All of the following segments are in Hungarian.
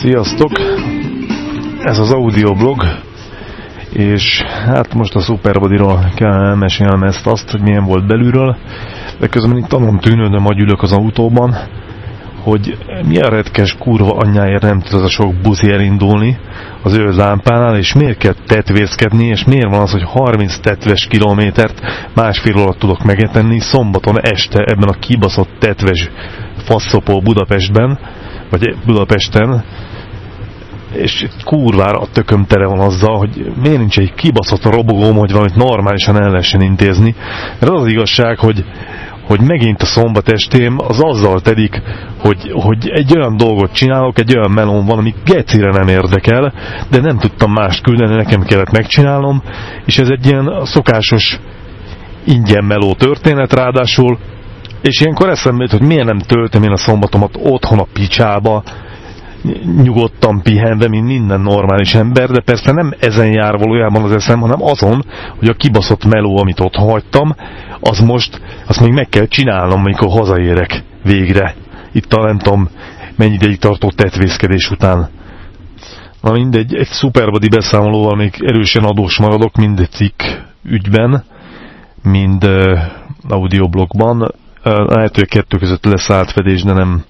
Sziasztok! Ez az audioblog, és hát most a Superbody-ról kell mesélnem ezt azt, hogy milyen volt belülről, de közben itt tanulom tűnődöm, hogy ülök az autóban, hogy milyen retkes kurva anyjáért nem tud az a sok buzi elindulni az ő lámpánál, és miért kell tetvészkedni, és miért van az, hogy 30 tetves kilométert másfél alatt tudok megetenni szombaton este ebben a kibaszott tetves faszopó Budapestben, vagy Budapesten, és kurvára a tököm tere van azzal, hogy miért nincs egy kibaszott robogóm, hogy valamit normálisan el lehessen intézni. Mert az az igazság, hogy, hogy megint a szombat estém az azzal tedik, hogy, hogy egy olyan dolgot csinálok, egy olyan melón van, ami gecire nem érdekel, de nem tudtam mást küldeni, nekem kellett megcsinálnom, és ez egy ilyen szokásos ingyen meló történet, ráadásul és ilyenkor eszembe jut, hogy miért nem töltöm én a szombatomat otthon a picsába, nyugodtan pihenve, mint minden normális ember, de persze nem ezen jár valójában az eszem, hanem azon, hogy a kibaszott meló, amit ott hagytam, az most, azt még meg kell csinálnom, amikor hazaérek végre. Itt a nem tudom, mennyi ideig tartó tetvészkedés után. Na mindegy, egy szuperbody beszámolóval még erősen adós maradok, mind cikk ügyben, mind uh, audioblogban lehet, hogy a kettő között lesz átfedés, de nem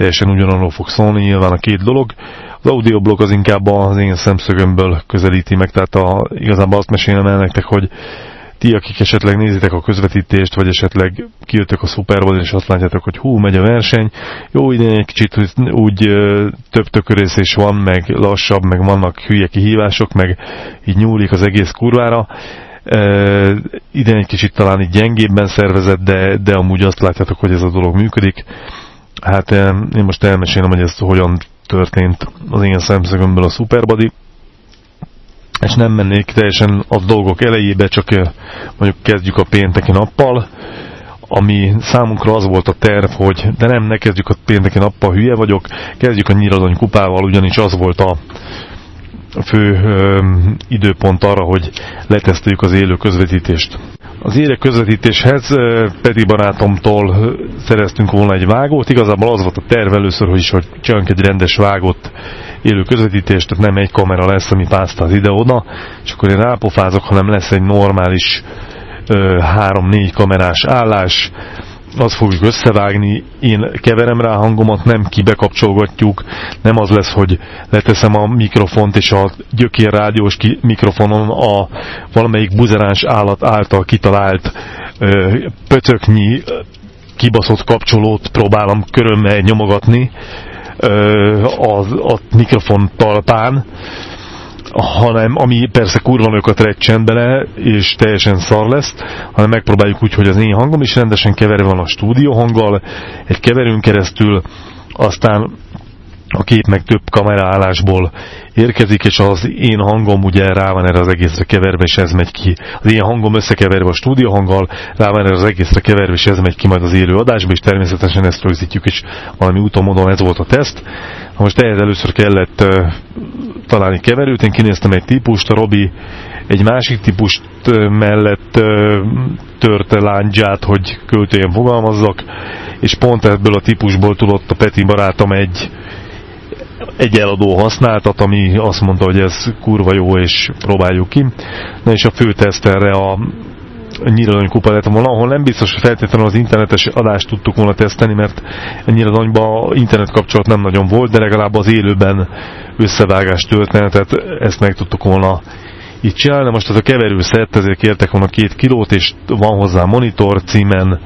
teljesen ugyanarról fog szólni, nyilván a két dolog. Az audioblog az inkább az én szemszögömből közelíti meg, tehát a, igazából azt mesélem el nektek, hogy ti, akik esetleg nézitek a közvetítést, vagy esetleg kijöttök a Superbowl és azt látjátok, hogy hú, megy a verseny, jó idén egy kicsit úgy több tökörészés van, meg lassabb, meg vannak hülye kihívások, meg így nyúlik az egész kurvára, Uh, idén egy kicsit talán így gyengébben szervezett, de, de amúgy azt látjátok, hogy ez a dolog működik. Hát én most elmesélem, hogy ez hogyan történt az én szemszögömből a Superbody, és nem mennék teljesen a dolgok elejébe, csak mondjuk kezdjük a pénteki nappal, ami számunkra az volt a terv, hogy de nem, ne kezdjük a pénteki nappal, hülye vagyok, kezdjük a nyiradony kupával, ugyanis az volt a, fő ö, időpont arra, hogy leteszteljük az élő közvetítést. Az élő közvetítéshez Peti barátomtól szereztünk volna egy vágót, igazából az volt a terv először, hogy is, hogy csinálunk egy rendes vágott élő közvetítést, tehát nem egy kamera lesz, ami pásztáz ide-oda, és akkor én rápofázok, hanem lesz egy normális 3-4 kamerás állás, azt fogjuk összevágni, én keverem rá hangomat, nem kibekapcsolgatjuk, nem az lesz, hogy leteszem a mikrofont, és a gyökér rádiós mikrofonon a valamelyik buzeráns állat által kitalált ö, pöcöknyi kibaszott kapcsolót próbálom körömmel nyomogatni ö, a, a mikrofon talpán, hanem ami persze kurva őket recsen bele, és teljesen szar lesz, hanem megpróbáljuk úgy, hogy az én hangom is rendesen keverve van a stúdió hanggal, egy keverőn keresztül, aztán a kép meg több kameraállásból érkezik, és az én hangom ugye rá van erre az egészre keverve, és ez megy ki. Az én hangom összekeverve a stúdió hanggal, rá van erre az egészre keverve, és ez megy ki majd az élő adásba, és természetesen ezt rögzítjük, és valami úton módon ez volt a teszt. Most ehhez először kellett uh, találni keverőt, én kinéztem egy típust, a Robi egy másik típust mellett törte láncsát, hogy költően fogalmazzak, és pont ebből a típusból tudott a Peti barátom egy egy eladó használtat, ami azt mondta, hogy ez kurva jó, és próbáljuk ki. Na és a fő teszt erre a nyíradony kupa lett volna, ahol nem biztos, hogy feltétlenül az internetes adást tudtuk volna teszteni, mert nyíradonyban internet kapcsolat nem nagyon volt, de legalább az élőben összevágás történetet ezt meg tudtuk volna itt csinálni. Most az a keverő szett, ezért kértek volna két kilót, és van hozzá monitor címen,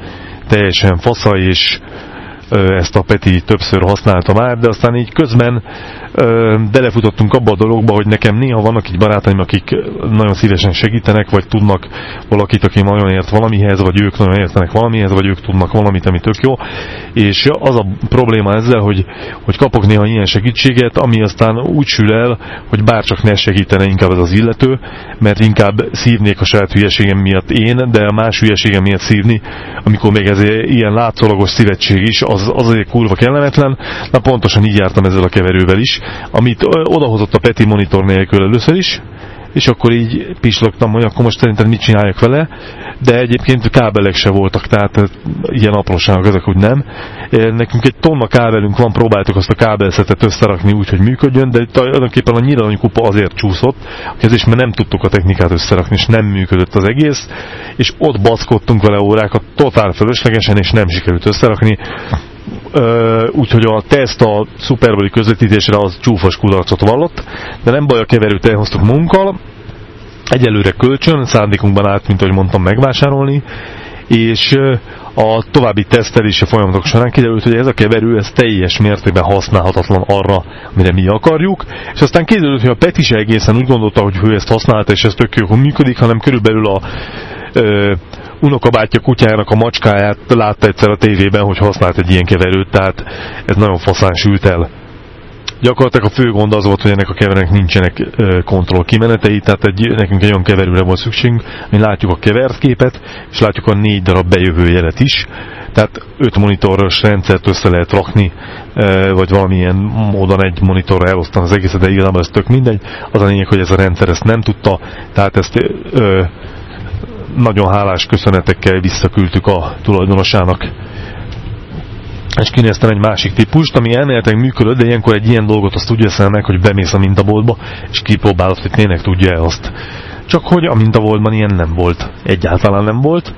teljesen fasza, és ezt a Peti többször használta már, de aztán így közben belefutottunk abba a dologba, hogy nekem néha vannak így barátaim, akik nagyon szívesen segítenek, vagy tudnak valakit, aki nagyon ért valamihez, vagy ők nagyon értenek valamihez, vagy ők tudnak valamit, ami tök jó. És az a probléma ezzel, hogy, hogy kapok néha ilyen segítséget, ami aztán úgy sül el, hogy bárcsak ne segítene inkább ez az illető, mert inkább szívnék a saját hülyeségem miatt én, de a más hülyeségem miatt szívni, amikor még ez ilyen látszólagos szívetség is, az, az azért kurva kellemetlen. Na pontosan így jártam ezzel a keverővel is, amit odahozott a Peti monitor nélkül először is, és akkor így pislogtam, hogy akkor most szerintem mit csináljak vele, de egyébként kábelek se voltak, tehát ilyen apróságok ezek úgy nem. Nekünk egy tonna kábelünk van, próbáltuk azt a kábelszetet összerakni úgy, hogy működjön, de tulajdonképpen a nyílani kupa azért csúszott, hogy ez is, mert nem tudtuk a technikát összerakni, és nem működött az egész, és ott baszkodtunk vele órákat totál fölöslegesen, és nem sikerült összerakni úgyhogy a teszt a szuperboli közvetítésre az csúfos kudarcot vallott, de nem baj, a keverőt elhoztuk munkkal, egyelőre kölcsön, szándékunkban állt, mint ahogy mondtam, megvásárolni, és a további tesztelése folyamatok során kiderült, hogy ez a keverő ez teljes mértékben használhatatlan arra, amire mi akarjuk, és aztán kiderült, hogy a Peti se egészen úgy gondolta, hogy ő ezt használta, és ez tök jó, működik, hanem körülbelül a ö, unokabátyja kutyának a macskáját látta egyszer a tévében, hogy használt egy ilyen keverőt, tehát ez nagyon faszán sült el. Gyakorlatilag a fő gond az volt, hogy ennek a keverőnek nincsenek kontroll kimenetei, tehát egy, nekünk egy olyan keverőre volt szükségünk, mi látjuk a kevert képet, és látjuk a négy darab bejövő jelet is, tehát öt monitoros rendszert össze lehet rakni, vagy valamilyen módon egy monitorra elosztani az egészet, de igazából ez tök mindegy. Az a lényeg, hogy ez a rendszer ezt nem tudta, tehát ezt ö, nagyon hálás köszönetekkel visszaküldtük a tulajdonosának. És kinéztem egy másik típust, ami elméletileg működött, de ilyenkor egy ilyen dolgot azt úgy veszel meg, hogy bemész a mintaboltba, és kipróbálod, hogy tényleg tudja-e azt. Csak hogy a mintaboltban ilyen nem volt. Egyáltalán nem volt.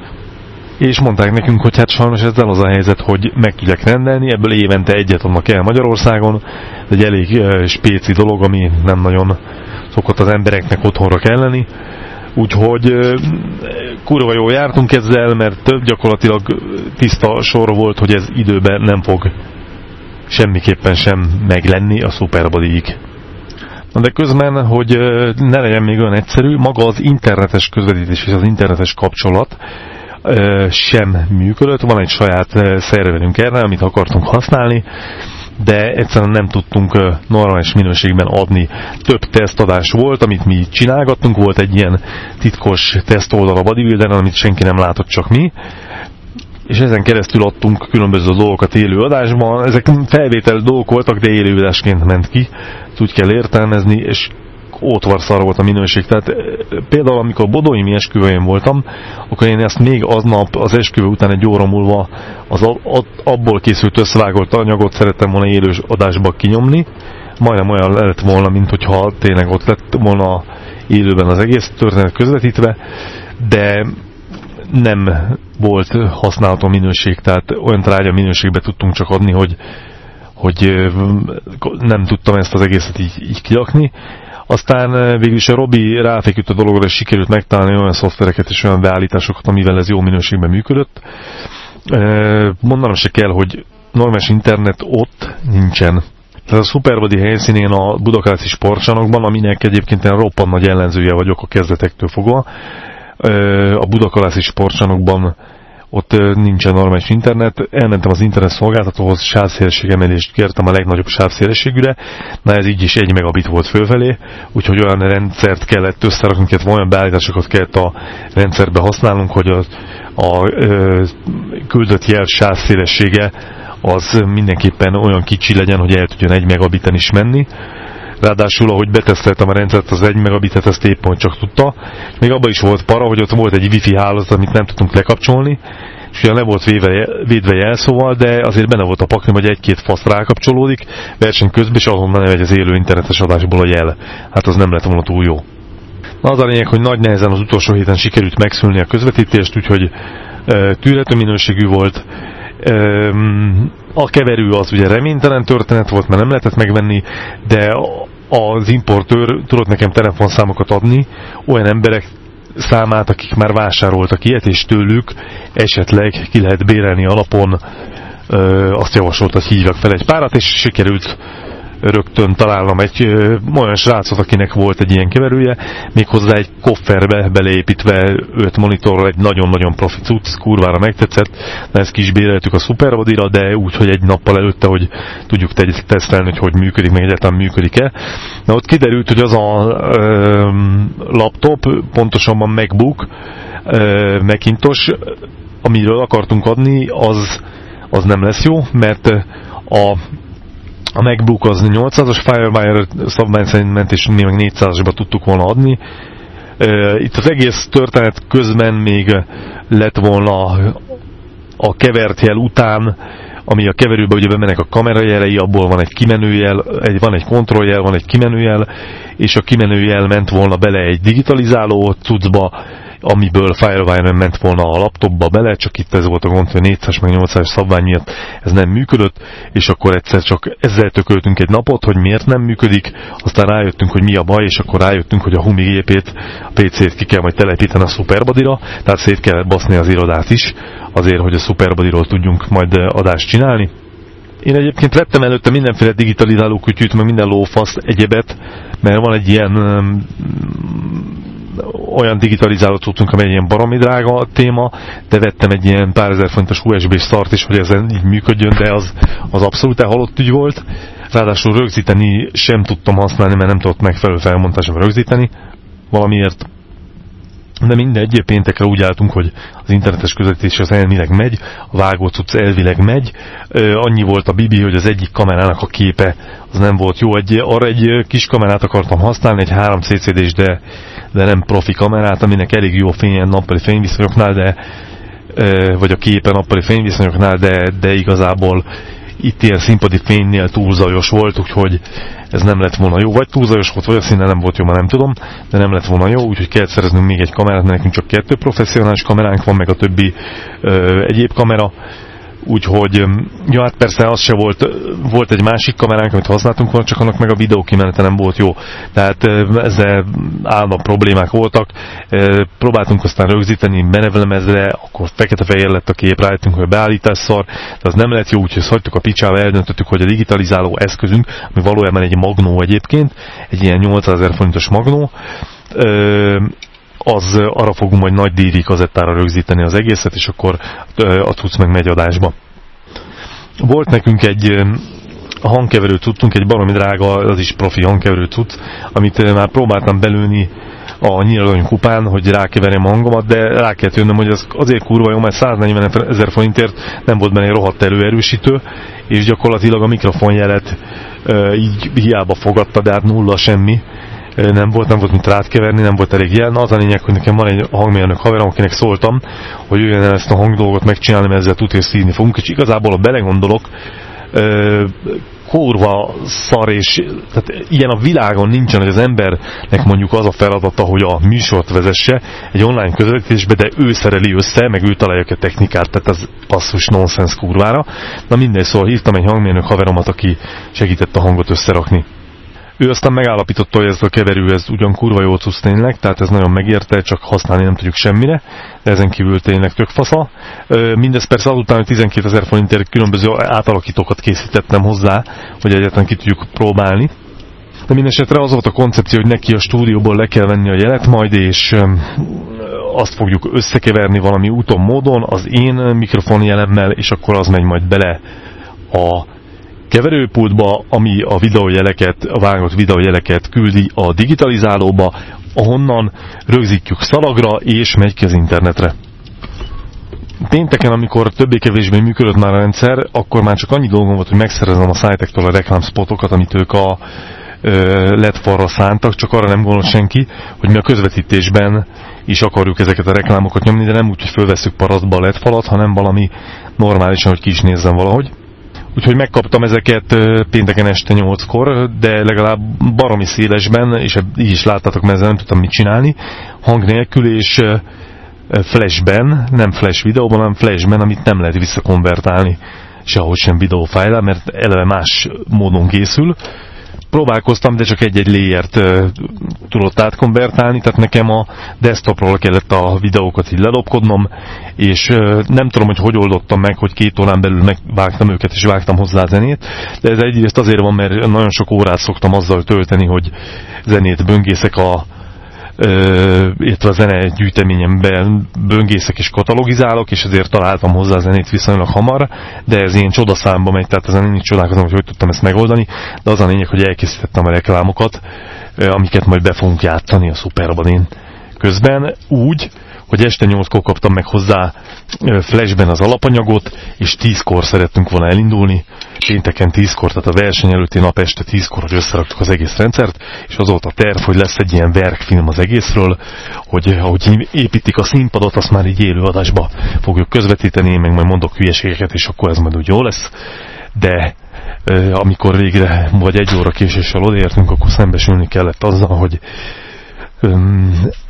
És mondták nekünk, hogy hát sajnos ezzel az a helyzet, hogy meg tudják rendelni, ebből évente egyet adnak el Magyarországon. Ez egy elég spéci dolog, ami nem nagyon szokott az embereknek otthonra kelleni Úgyhogy kurva jól jártunk ezzel, mert gyakorlatilag tiszta sor volt, hogy ez időben nem fog semmiképpen sem meglenni a Superbodyig. Na de közben, hogy ne legyen még olyan egyszerű, maga az internetes közvetítés és az internetes kapcsolat sem működött. Van egy saját szerverünk erre, amit akartunk használni, de egyszerűen nem tudtunk normális minőségben adni. Több tesztadás volt, amit mi csinálgattunk, volt egy ilyen titkos tesztoldal a bodybuilderen, amit senki nem látott, csak mi, és ezen keresztül adtunk különböző dolgokat élő adásban. Ezek felvétel dolgok voltak, de élő adásként ment ki, ezt úgy kell értelmezni, és ótvarszar volt a minőség. Tehát például amikor Bodói esküvőjén voltam, akkor én ezt még aznap az esküvő után egy óra múlva az abból készült összevágolt anyagot szerettem volna élő adásba kinyomni. Majdnem olyan lett volna, mint hogyha tényleg ott lett volna élőben az egész történet közvetítve, de nem volt használható minőség, tehát olyan trágya minőségbe tudtunk csak adni, hogy, hogy nem tudtam ezt az egészet így, így kiakni. Aztán végül is a Robi ráfeküdt a dologra, és sikerült megtalálni olyan szoftvereket és olyan beállításokat, amivel ez jó minőségben működött. Mondanom se kell, hogy normális internet ott nincsen. Tehát a Superbody helyszínén a Budakászi sportcsarnokban, aminek egyébként én roppant nagy ellenzője vagyok a kezdetektől fogva, a Budakászi sportcsarnokban ott nincsen normális internet, elmentem az internet szolgáltatóhoz, sávszélesség emelést kértem a legnagyobb sávszélességűre, na ez így is egy megabit volt fölfelé, úgyhogy olyan rendszert kellett összerakni, kellett olyan beállításokat kellett a rendszerbe használnunk, hogy a, a, a küldött jel sávszélessége az mindenképpen olyan kicsi legyen, hogy el tudjon egy megabiten is menni. Ráadásul, ahogy beteszteltem a rendszert, az 1 megabitet ezt épp pont csak tudta. Még abban is volt para, hogy ott volt egy wifi hálózat, amit nem tudtunk lekapcsolni, és ugyan le volt véve, védve jelszóval, de azért benne volt a pakli, hogy egy-két fasz rákapcsolódik, verseny közben, és azonnal megy az élő internetes adásból a jel. Hát az nem lett volna túl jó. Na az a lényeg, hogy nagy nehezen az utolsó héten sikerült megszülni a közvetítést, úgyhogy e, tűrhető minőségű volt. E, a keverő az ugye reménytelen történet volt, mert nem lehetett megvenni, de az importőr tudott nekem telefonszámokat adni olyan emberek számát, akik már vásároltak ilyet, és tőlük esetleg ki lehet bérelni alapon, ö, azt javasolt, hogy hívjak fel egy párat, és sikerült rögtön találnom egy ö, olyan srácot, akinek volt egy ilyen keverője, méghozzá egy kofferbe beleépítve öt monitorral egy nagyon-nagyon profi cucc, kurvára megtetszett, de ezt kis béreltük a Superbody-ra, de úgy, hogy egy nappal előtte, hogy tudjuk tesztelni, hogy hogy működik, meg egyáltalán működik-e. Na ott kiderült, hogy az a ö, laptop, pontosabban MacBook, ö, Macintosh, amiről akartunk adni, az, az nem lesz jó, mert a a MacBook az 800-as Firewire szabvány szerint ment, és mi meg 400-asba tudtuk volna adni. Itt az egész történet közben még lett volna a kevert jel után, ami a keverőbe ugye bemennek a kamerajelei, abból van egy kimenőjel, egy, van egy kontrolljel, van egy kimenőjel, és a kimenőjel ment volna bele egy digitalizáló cuccba, amiből Firewire ment volna a laptopba bele, csak itt ez volt a gond, hogy 400 meg 800 szabvány miatt ez nem működött, és akkor egyszer csak ezzel tököltünk egy napot, hogy miért nem működik, aztán rájöttünk, hogy mi a baj, és akkor rájöttünk, hogy a Humi gépét, a PC-t ki kell majd telepíteni a Superbody-ra, tehát szét kell baszni az irodát is, azért, hogy a Superbody-ról tudjunk majd adást csinálni. Én egyébként vettem előtte mindenféle digitalizáló kütyűt, meg minden lófasz egyebet, mert van egy ilyen olyan digitalizáló tudtunk, amely ilyen baromi drága téma, de vettem egy ilyen pár ezer fontos USB start is, hogy ezen így működjön, de az, az abszolút halott ügy volt. Ráadásul rögzíteni sem tudtam használni, mert nem tudott megfelelő felmontásra rögzíteni. Valamiért de mindegy, péntekre úgy álltunk, hogy az internetes közvetítés az elvileg megy, a vágó cucc elvileg megy. Annyi volt a bibi, hogy az egyik kamerának a képe az nem volt jó. Egy, arra egy kis kamerát akartam használni, egy 3 CCD-s, de, de nem profi kamerát, aminek elég jó fényen nappali fényviszonyoknál, de vagy a képen nappali fényviszonyoknál, de, de igazából itt ilyen színpadi fénynél túl zajos volt, úgyhogy ez nem lett volna jó. Vagy túl zajos volt, vagy a színe nem volt jó, már nem tudom, de nem lett volna jó, úgyhogy kellett szereznünk még egy kamerát, nekünk csak kettő professzionális kameránk van, meg a többi ö, egyéb kamera Úgyhogy, ja, hát persze az se volt, volt egy másik kameránk, amit használtunk volna, csak annak meg a videó kimenete nem volt jó. Tehát ezzel állna problémák voltak. Próbáltunk aztán rögzíteni menevlemezre, akkor fekete-fehér lett a kép, rájöttünk, hogy beállítás szar, de az nem lett jó, úgyhogy hagytuk a picsába, eldöntöttük, hogy a digitalizáló eszközünk, ami valójában egy magnó egyébként, egy ilyen 800 ezer forintos magnó, az arra fogunk majd nagy DV kazettára rögzíteni az egészet, és akkor a cucc meg megy adásba. Volt nekünk egy hangkeverő tudtunk, egy baromi drága, az is profi hangkeverő cucc, amit már próbáltam belőni a nyíradony kupán, hogy rákeverjem a hangomat, de rá kellett jönnöm, hogy az azért kurva jó, mert 140 ezer forintért nem volt benne egy rohadt előerősítő, és gyakorlatilag a mikrofonjelet így hiába fogadta, de hát nulla semmi, nem volt, nem volt mit rátkeverni, nem volt elég jel. Na, az a lényeg, hogy nekem van egy hangmérnök haverom, akinek szóltam, hogy jöjjön el ezt a hangdolgot megcsinálni, mert ezzel tudja szívni fogunk, és igazából, ha belegondolok, kurva szar, és tehát ilyen a világon nincsen, hogy az embernek mondjuk az a feladata, hogy a műsort vezesse egy online közvetítésbe, de ő szereli össze, meg ő találja a technikát, tehát az passzus nonsens kurvára. Na mindegy, szóval hívtam egy hangmérnök haveromat, aki segített a hangot összerakni. Ő aztán megállapította, hogy ez a keverő ez ugyan kurva jó cusz tényleg, tehát ez nagyon megérte, csak használni nem tudjuk semmire, de ezen kívül tényleg tök fasza. Mindez persze azután, hogy 12 ezer forintért különböző átalakítókat készítettem hozzá, hogy egyetlen ki tudjuk próbálni. De mindesetre az volt a koncepció, hogy neki a stúdióból le kell venni a jelet majd, és azt fogjuk összekeverni valami úton, módon az én mikrofonjelemmel, és akkor az megy majd bele a keverőpultba, ami a videójeleket, a vágott videójeleket küldi a digitalizálóba, ahonnan rögzítjük szalagra, és megy ki az internetre. Pénteken, amikor többé-kevésbé működött már a rendszer, akkor már csak annyi dolgom volt, hogy megszerezem a szájtektől a reklámspotokat, amit ők a LED falra szántak, csak arra nem gondolt senki, hogy mi a közvetítésben is akarjuk ezeket a reklámokat nyomni, de nem úgy, hogy fölveszük parasztba a LED falat, hanem valami normálisan, hogy ki is nézzem valahogy. Úgyhogy megkaptam ezeket pénteken este 8-kor, de legalább baromi szélesben, és így is láttatok, mert ezzel nem tudtam mit csinálni, hang nélkül, és flashben, nem flash videóban, hanem flashben, amit nem lehet visszakonvertálni sehogy sem videófájlá, mert eleve más módon készül próbálkoztam, de csak egy-egy layert uh, tudott átkonvertálni, tehát nekem a desktopról kellett a videókat így lelopkodnom, és uh, nem tudom, hogy hogy oldottam meg, hogy két órán belül megvágtam őket, és vágtam hozzá zenét, de ez egyrészt azért van, mert nagyon sok órát szoktam azzal tölteni, hogy zenét böngészek a illetve a zene gyűjteményemben böngészek és katalogizálok, és ezért találtam hozzá a zenét viszonylag hamar, de ez ilyen csodaszámba megy, tehát ezen én is csodálkozom, hogy hogy tudtam ezt megoldani, de az a lényeg, hogy elkészítettem a reklámokat, amiket majd be fogunk játszani a Superbadin közben. Úgy, hogy este 8-kor kaptam meg hozzá flashben az alapanyagot, és 10-kor szerettünk volna elindulni, pénteken 10-kor, tehát a verseny előtti nap este 10-kor, hogy összeraktuk az egész rendszert, és az volt a terv, hogy lesz egy ilyen verkfilm az egészről, hogy ahogy építik a színpadot, azt már így élőadásba fogjuk közvetíteni, én meg majd mondok hülyeségeket, és akkor ez majd úgy jó lesz. De amikor végre vagy egy óra késéssel odaértünk, akkor szembesülni kellett azzal, hogy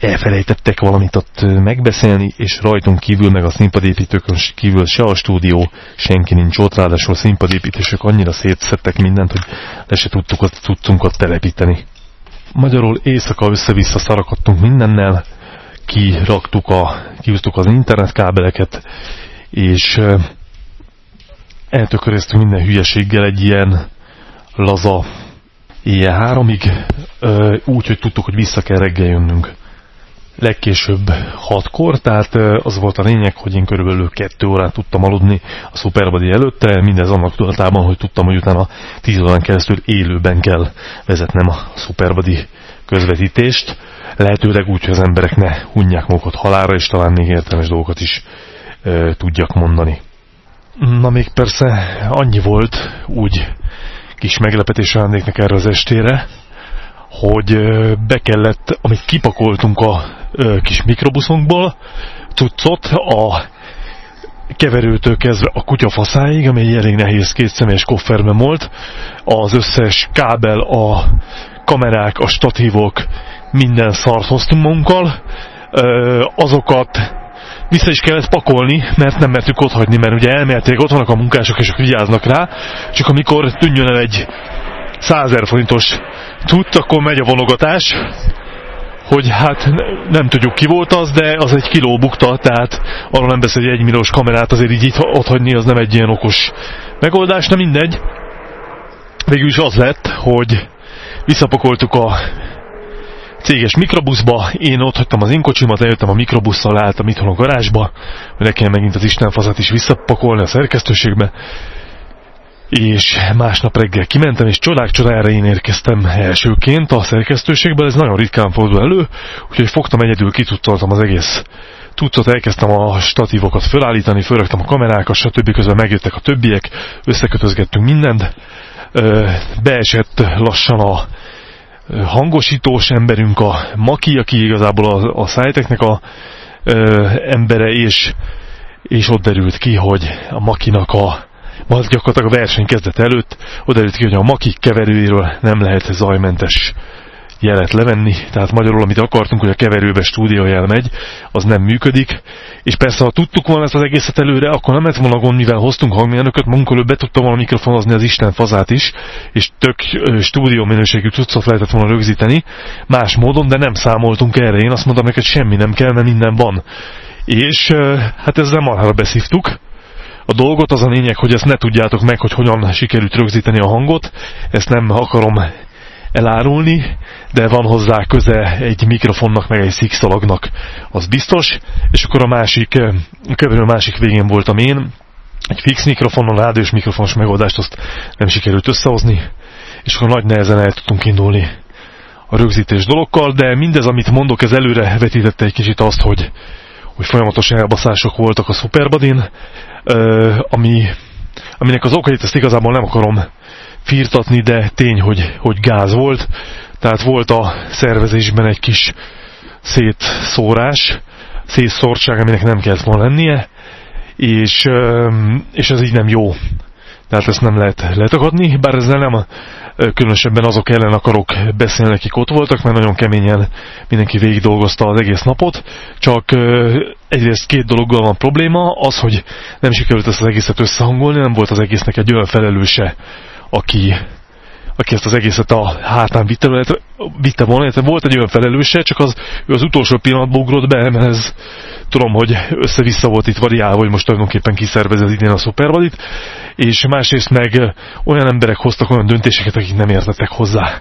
elfelejtettek valamit ott megbeszélni, és rajtunk kívül, meg a színpadépítőkön kívül se a stúdió, senki nincs ott, ráadásul a színpadépítések annyira szétszettek mindent, hogy le se tudtuk ott, tudtunk ott telepíteni. Magyarul éjszaka össze-vissza szarakadtunk mindennel, kiraktuk a, kihúztuk az internetkábeleket, és eltököröztünk minden hülyeséggel egy ilyen laza éjjel háromig, úgy, hogy tudtuk, hogy vissza kell reggel jönnünk. Legkésőbb hatkor, tehát az volt a lényeg, hogy én körülbelül kettő órát tudtam aludni a Superbody előtte, mindez annak tudatában, hogy tudtam, hogy utána tíz órán keresztül élőben kell vezetnem a Superbody közvetítést, lehetőleg úgy, hogy az emberek ne hunják magukat halára, és talán még értelmes dolgokat is e, tudjak mondani. Na még persze annyi volt úgy kis meglepetés ajándéknak erre az estére, hogy be kellett, amit kipakoltunk a kis mikrobuszunkból, cuccot a keverőtől kezdve a kutyafaszáig, ami egy elég nehéz kétszemélyes kofferben volt, az összes kábel, a kamerák, a statívok, minden szart hoztunk magunkkal, azokat vissza is kellett pakolni, mert nem mertük otthagyni, mert ugye elméletileg ott vannak a munkások, és vigyáznak rá, csak amikor tűnjön el egy 100 forintos tud, akkor megy a vonogatás, hogy hát nem tudjuk ki volt az, de az egy kiló bukta, tehát arról nem beszél, hogy egy milliós kamerát azért így itt otthagyni, az nem egy ilyen okos megoldás, na mindegy. Végül is az lett, hogy visszapakoltuk a céges mikrobuszba, én ott hagytam az inkocsimat, eljöttem a mikrobusszal, álltam itthon a garázsba, hogy ne kell megint az istenfazat is visszapakolni a szerkesztőségbe, és másnap reggel kimentem, és csodák csodájára én érkeztem elsőként a szerkesztőségbe, ez nagyon ritkán fordul elő, úgyhogy fogtam egyedül, kitudtoltam az egész tudtot, elkezdtem a statívokat felállítani, felraktam a kamerákat, stb. közben megjöttek a többiek, összekötözgettünk mindent, beesett lassan a hangosítós emberünk, a Maki, aki igazából a, a szájteknek a ö, embere, és, és ott derült ki, hogy a Makinak a az gyakorlatilag a verseny kezdet előtt oda ki, hogy a Maki keverőjéről nem lehet zajmentes jelet levenni, tehát magyarul, amit akartunk, hogy a keverőbe stúdiójel megy, az nem működik, és persze, ha tudtuk volna ezt az egészet előre, akkor nem lett volna gond, mivel hoztunk hangmérnököt, munkolő be tudta volna mikrofonozni az Isten fazát is, és tök stúdió minőségű cuccot lehetett volna rögzíteni, más módon, de nem számoltunk erre. Én azt mondtam neked, semmi nem kell, mert minden van. És hát ezzel marhára beszívtuk, a dolgot, az a lényeg, hogy ezt ne tudjátok meg, hogy hogyan sikerült rögzíteni a hangot, ezt nem akarom elárulni, de van hozzá köze egy mikrofonnak, meg egy szikszalagnak, az biztos, és akkor a másik, a keverő másik végén voltam én, egy fix mikrofonon, rádiós mikrofonos megoldást azt nem sikerült összehozni, és akkor nagy nehezen el tudtunk indulni a rögzítés dologkal, de mindez, amit mondok, ez előre vetítette egy kicsit azt, hogy, hogy folyamatos elbaszások voltak a Superbadin, ami, aminek az okait ezt igazából nem akarom firtatni, de tény, hogy, hogy gáz volt. Tehát volt a szervezésben egy kis szétszórás, szétszórtság, aminek nem kellett volna lennie, és, és ez így nem jó. Tehát ezt nem lehet letakadni, bár ezzel nem különösebben azok ellen akarok beszélni, akik ott voltak, mert nagyon keményen mindenki végig dolgozta az egész napot, csak egyrészt két dologgal van probléma, az, hogy nem sikerült ezt az egészet összehangolni, nem volt az egésznek egy olyan felelőse, aki, aki ezt az egészet a hátán vitte, vitte volna, illetve volt egy olyan felelőse, csak az, ő az utolsó pillanatban ugrott be, mert ez tudom, hogy össze-vissza volt itt variálva, hogy most tulajdonképpen kiszervez az idén a szupervadit, és másrészt meg olyan emberek hoztak olyan döntéseket, akik nem értettek hozzá.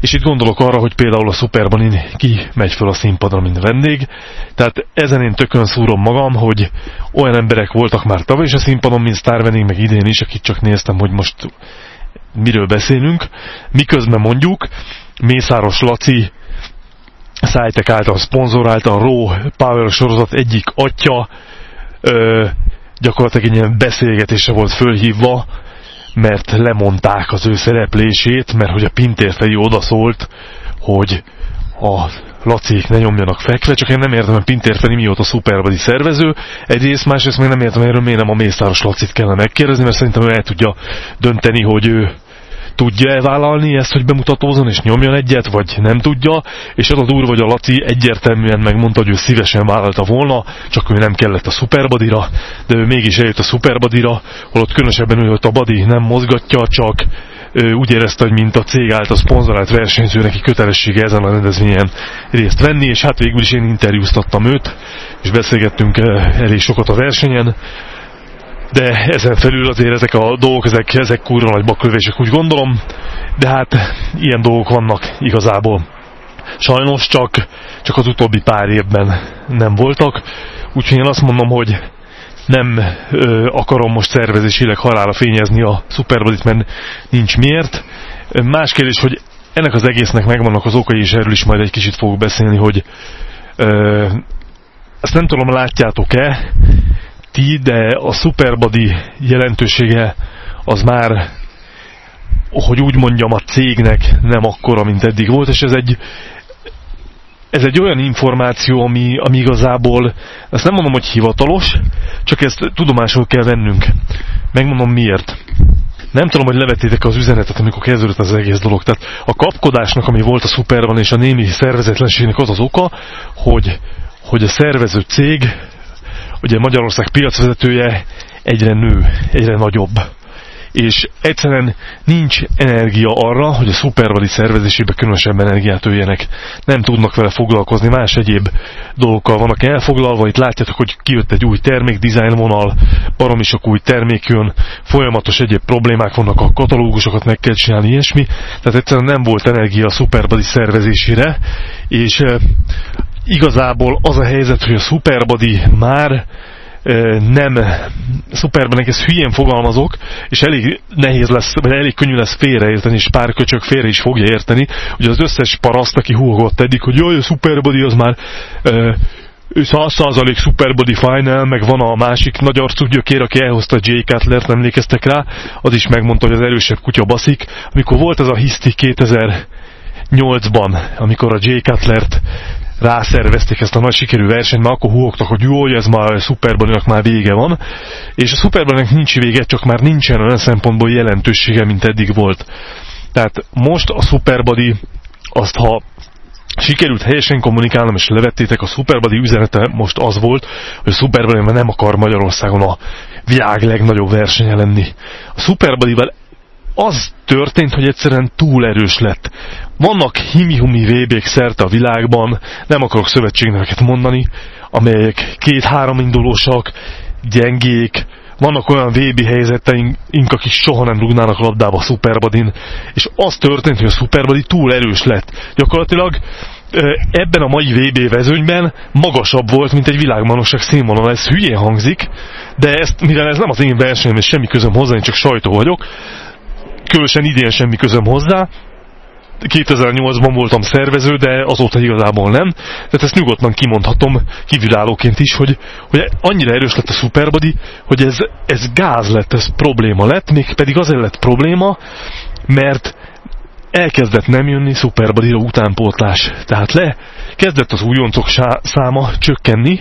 És itt gondolok arra, hogy például a Superban ki megy fel a színpadra, mint vendég. Tehát ezen én tökön szúrom magam, hogy olyan emberek voltak már tavaly is a színpadon, mint Star vendég, meg idén is, akit csak néztem, hogy most miről beszélünk. Miközben mondjuk Mészáros Laci Szájtek által szponzorálta a Raw Power sorozat egyik atya ö, gyakorlatilag egy ilyen beszélgetése volt fölhívva, mert lemondták az ő szereplését, mert hogy a Pintér Feri odaszólt, hogy a Lacik ne nyomjanak fekve, csak én nem értem, hogy Pintér Feri mióta szuperbadi szervező. Egyrészt, másrészt még nem értem, erről miért nem a Mészáros Lacit kellene megkérdezni, mert szerintem ő el tudja dönteni, hogy ő tudja-e vállalni ezt, hogy bemutatózon és nyomjon egyet, vagy nem tudja, és az a durva, hogy a Laci egyértelműen megmondta, hogy ő szívesen vállalta volna, csak ő nem kellett a szuperbadira, de ő mégis eljött a szuperbadira, holott különösebben ő, hogy a badi nem mozgatja, csak ő úgy érezte, hogy mint a cég által szponzorált versenyző, neki kötelessége ezen a rendezvényen részt venni, és hát végül is én interjúztattam őt, és beszélgettünk elég sokat a versenyen, de ezen felül azért ezek a dolgok, ezek, ezek kurva nagy baklövések, úgy gondolom, de hát ilyen dolgok vannak igazából. Sajnos csak, csak az utóbbi pár évben nem voltak, úgyhogy én azt mondom, hogy nem ö, akarom most szervezésileg halára fényezni a szuperbadit, mert nincs miért. Más kérdés, hogy ennek az egésznek megvannak az okai, és erről is majd egy kicsit fogok beszélni, hogy ö, ezt nem tudom, látjátok-e, ti, de a Superbody jelentősége az már, hogy úgy mondjam, a cégnek nem akkora, mint eddig volt, és ez egy, ez egy olyan információ, ami, ami igazából, ezt nem mondom, hogy hivatalos, csak ezt tudomásul kell vennünk. Megmondom miért. Nem tudom, hogy levettétek az üzenetet, amikor kezdődött az egész dolog. Tehát a kapkodásnak, ami volt a szuperban, és a némi szervezetlenségnek az az oka, hogy, hogy a szervező cég ugye Magyarország piacvezetője egyre nő, egyre nagyobb. És egyszerűen nincs energia arra, hogy a szupervali szervezésébe különösebb energiát öljenek. Nem tudnak vele foglalkozni, más egyéb dolgokkal vannak elfoglalva. Itt látjátok, hogy kijött egy új termék, design vonal, baromi sok új termék jön, folyamatos egyéb problémák vannak, a katalógusokat meg kell csinálni, ilyesmi. Tehát egyszerűen nem volt energia a szuperbadi szervezésére, és igazából az a helyzet, hogy a Superbody már nem szuperben ez hülyén fogalmazok, és elég nehéz lesz, vagy elég könnyű lesz félreérteni, és pár köcsök félre is fogja érteni, hogy az összes paraszt, aki húgott eddig, hogy jaj, a Superbody az már ő 100% Superbody Final, meg van a másik nagy arcú gyökér, aki elhozta Jay Cutler-t, emlékeztek rá, az is megmondta, hogy az erősebb kutya baszik. Amikor volt ez a hiszti 2008-ban, amikor a Jay Cutler-t rászervezték ezt a nagy sikerű versenyt, mert akkor húogtak, hogy jó, ez már a Superbody-nak már vége van, és a Superbody-nak nincs vége, csak már nincsen olyan szempontból jelentősége, mint eddig volt. Tehát most a Superbody azt, ha sikerült helyesen kommunikálnom, és levettétek, a Superbody üzenete most az volt, hogy a Superbody nem akar Magyarországon a világ legnagyobb versenye lenni. A Superbody-vel az történt, hogy egyszerűen túl erős lett. Vannak himi-humi VB-k szerte a világban, nem akarok szövetségneveket mondani, amelyek két-három indulósak, gyengék, vannak olyan VB helyzeteink, akik soha nem rúgnának labdába a Superbadin, és az történt, hogy a Superbadi túl erős lett. Gyakorlatilag ebben a mai VB vezőnyben magasabb volt, mint egy világmanosság színvonal. Ez hülyén hangzik, de ezt, mivel ez nem az én versenyem, és semmi közöm hozzá, én csak sajtó vagyok, különösen idén semmi közöm hozzá, 2008-ban voltam szervező, de azóta igazából nem. Tehát ezt nyugodtan kimondhatom kívülállóként is, hogy, hogy annyira erős lett a Superbody, hogy ez, ez gáz lett, ez probléma lett, még pedig azért lett probléma, mert elkezdett nem jönni Superbody-ra utánpótlás. Tehát le kezdett az újoncok száma csökkenni,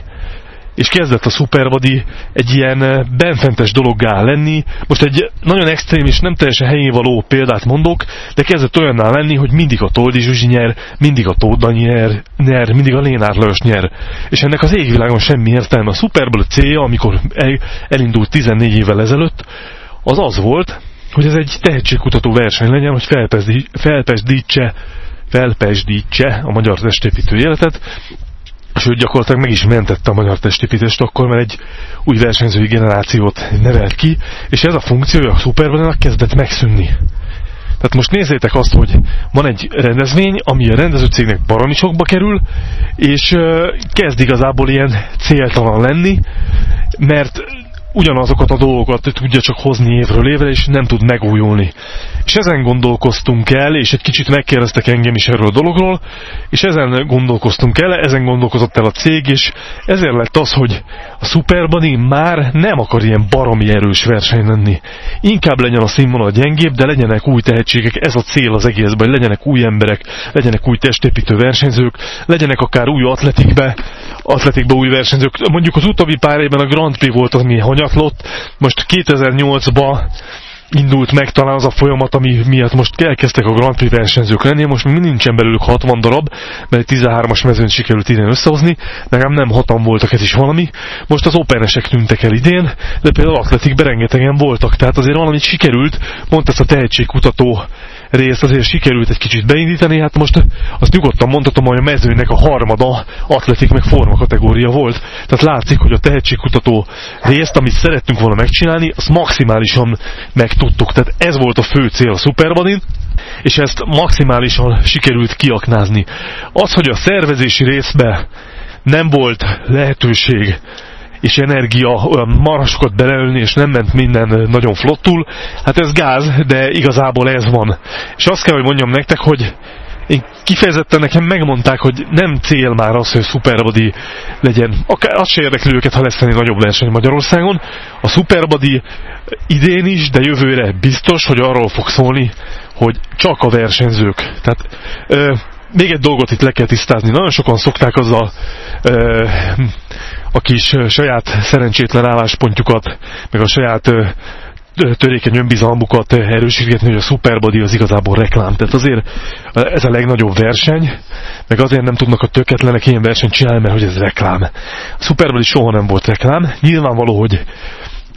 és kezdett a szupervadi egy ilyen eh, benfentes dologgá lenni. Most egy nagyon extrém és nem teljesen helyén való példát mondok, de kezdett olyanná lenni, hogy mindig a Toldi Zsuzsi nyer, mindig a Tóda nyer, nyer, mindig a Lénár Lajos nyer. És ennek az égvilágon semmi értelme. A Superbowl célja, amikor elindult 14 évvel ezelőtt, az az volt, hogy ez egy tehetségkutató verseny legyen, hogy felpesdítse, felpesdítse a magyar testépítő életet, sőt gyakorlatilag meg is mentette a magyar testépítést akkor, mert egy új versenyzői generációt nevelt ki, és ez a funkciója a Superman kezdett megszűnni. Tehát most nézzétek azt, hogy van egy rendezvény, ami a rendezőcégnek baromi sokba kerül, és kezd igazából ilyen céltalan lenni, mert ugyanazokat a dolgokat tudja csak hozni évről évre, és nem tud megújulni. És ezen gondolkoztunk el, és egy kicsit megkérdeztek engem is erről a dologról, és ezen gondolkoztunk el, ezen gondolkozott el a cég, és ezért lett az, hogy a Superbody már nem akar ilyen baromi erős verseny lenni. Inkább legyen a színvonal gyengébb, de legyenek új tehetségek, ez a cél az egészben, legyenek új emberek, legyenek új testépítő versenyzők, legyenek akár új atletikbe, atletikbe új versenyzők. Mondjuk az utóbbi pár évben a Grand Prix volt, ami hanyatlott, most 2008-ban indult meg talán az a folyamat, ami miatt most elkezdtek a Grand Prix versenyzők lenni, most még nincsen belőlük 60 darab, mert 13-as mezőn sikerült idén összehozni, nekem nem hatan voltak, ez is valami. Most az openesek tűntek el idén, de például atletikben rengetegen voltak, tehát azért valamit sikerült, mondta ezt a tehetségkutató részt azért sikerült egy kicsit beindítani, hát most azt nyugodtan mondhatom, hogy a mezőnek a harmada atletik meg forma kategória volt. Tehát látszik, hogy a tehetségkutató részt, amit szerettünk volna megcsinálni, azt maximálisan megtudtuk. Tehát ez volt a fő cél a Superbadin, és ezt maximálisan sikerült kiaknázni. Az, hogy a szervezési részbe nem volt lehetőség és energia, olyan marasokat beleölni, és nem ment minden nagyon flottul, hát ez gáz, de igazából ez van. És azt kell, hogy mondjam nektek, hogy én kifejezetten nekem megmondták, hogy nem cél már az, hogy Superbody legyen. Akár az se érdekli őket, ha lesz nagyobb verseny Magyarországon. A Superbody idén is, de jövőre biztos, hogy arról fog szólni, hogy csak a versenyzők. Tehát ö, még egy dolgot itt le kell tisztázni. Nagyon sokan szokták azzal ö, a kis saját szerencsétlen álláspontjukat, meg a saját törékeny önbizalmukat erősítgetni, hogy a Superbody az igazából reklám. Tehát azért ez a legnagyobb verseny, meg azért nem tudnak a töketlenek ilyen versenyt csinálni, mert hogy ez reklám. A Superbody soha nem volt reklám. Nyilvánvaló, hogy